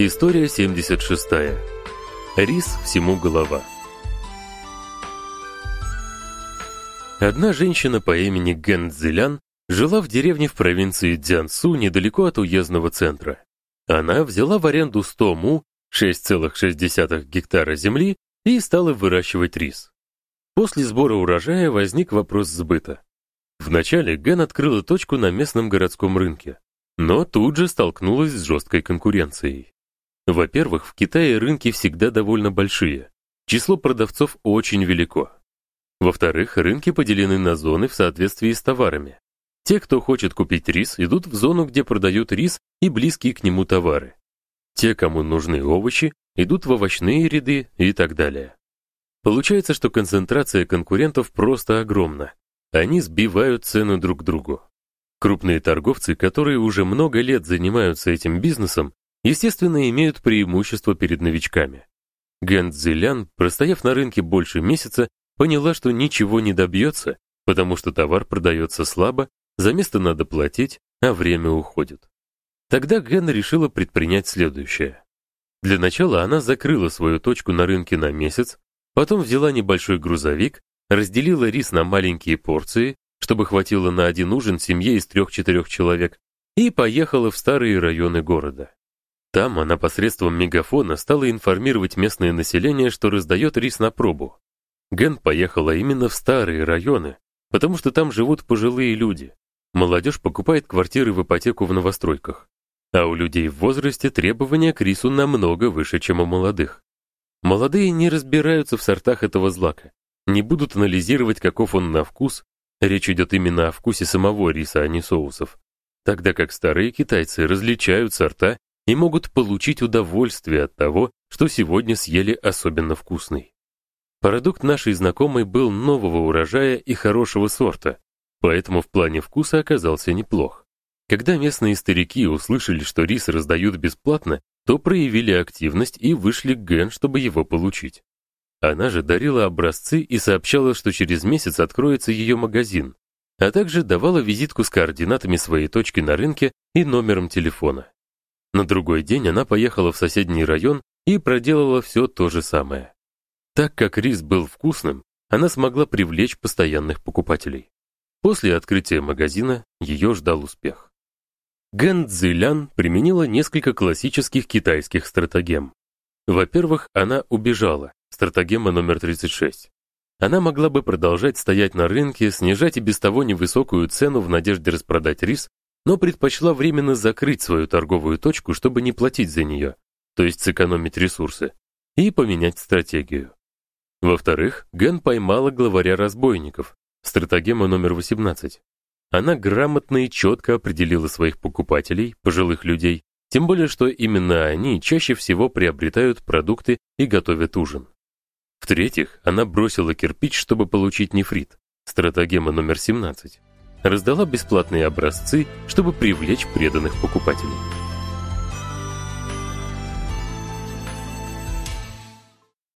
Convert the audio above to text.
История 76. Рис всему голова. Одна женщина по имени Ген Цзилян жила в деревне в провинции Цзянсу недалеко от уездного центра. Она взяла в аренду 100 му, 6,6 гектара земли и стала выращивать рис. После сбора урожая возник вопрос сбыта. Вначале Ген открыла точку на местном городском рынке, но тут же столкнулась с жесткой конкуренцией. Во-первых, в Китае рынки всегда довольно большие. Число продавцов очень велико. Во-вторых, рынки поделены на зоны в соответствии с товарами. Те, кто хочет купить рис, идут в зону, где продают рис и близкие к нему товары. Те, кому нужны овощи, идут в овощные ряды и так далее. Получается, что концентрация конкурентов просто огромна. Они сбивают цены друг другу. Крупные торговцы, которые уже много лет занимаются этим бизнесом, естественно, имеют преимущество перед новичками. Ген Цзилян, простояв на рынке больше месяца, поняла, что ничего не добьется, потому что товар продается слабо, за место надо платить, а время уходит. Тогда Ген решила предпринять следующее. Для начала она закрыла свою точку на рынке на месяц, потом взяла небольшой грузовик, разделила рис на маленькие порции, чтобы хватило на один ужин семье из трех-четырех человек, и поехала в старые районы города. Там она посредством мегафона стала информировать местное население, что раздает рис на пробу. Ген поехала именно в старые районы, потому что там живут пожилые люди. Молодежь покупает квартиры в ипотеку в новостройках. А у людей в возрасте требования к рису намного выше, чем у молодых. Молодые не разбираются в сортах этого злака, не будут анализировать, каков он на вкус. Речь идет именно о вкусе самого риса, а не соусов. Тогда как старые китайцы различают сорта и могут получить удовольствие от того, что сегодня съели особенно вкусный. Продукт нашей знакомой был нового урожая и хорошего сорта, поэтому в плане вкуса оказался неплох. Когда местные старики услышали, что рис раздают бесплатно, то проявили активность и вышли к Ген, чтобы его получить. Она же дарила образцы и сообщала, что через месяц откроется ее магазин, а также давала визитку с координатами своей точки на рынке и номером телефона. На другой день она поехала в соседний район и проделала все то же самое. Так как рис был вкусным, она смогла привлечь постоянных покупателей. После открытия магазина ее ждал успех. Ген Цзилян применила несколько классических китайских стратегем. Во-первых, она убежала, стратегема номер 36. Она могла бы продолжать стоять на рынке, снижать и без того невысокую цену в надежде распродать рис, но предпочла временно закрыть свою торговую точку, чтобы не платить за нее, то есть сэкономить ресурсы, и поменять стратегию. Во-вторых, Ген поймала главаря разбойников, стратегема номер 18. Она грамотно и четко определила своих покупателей, пожилых людей, тем более что именно они чаще всего приобретают продукты и готовят ужин. В-третьих, она бросила кирпич, чтобы получить нефрит, стратегема номер 17 раздала бесплатные образцы, чтобы привлечь преданных покупателей.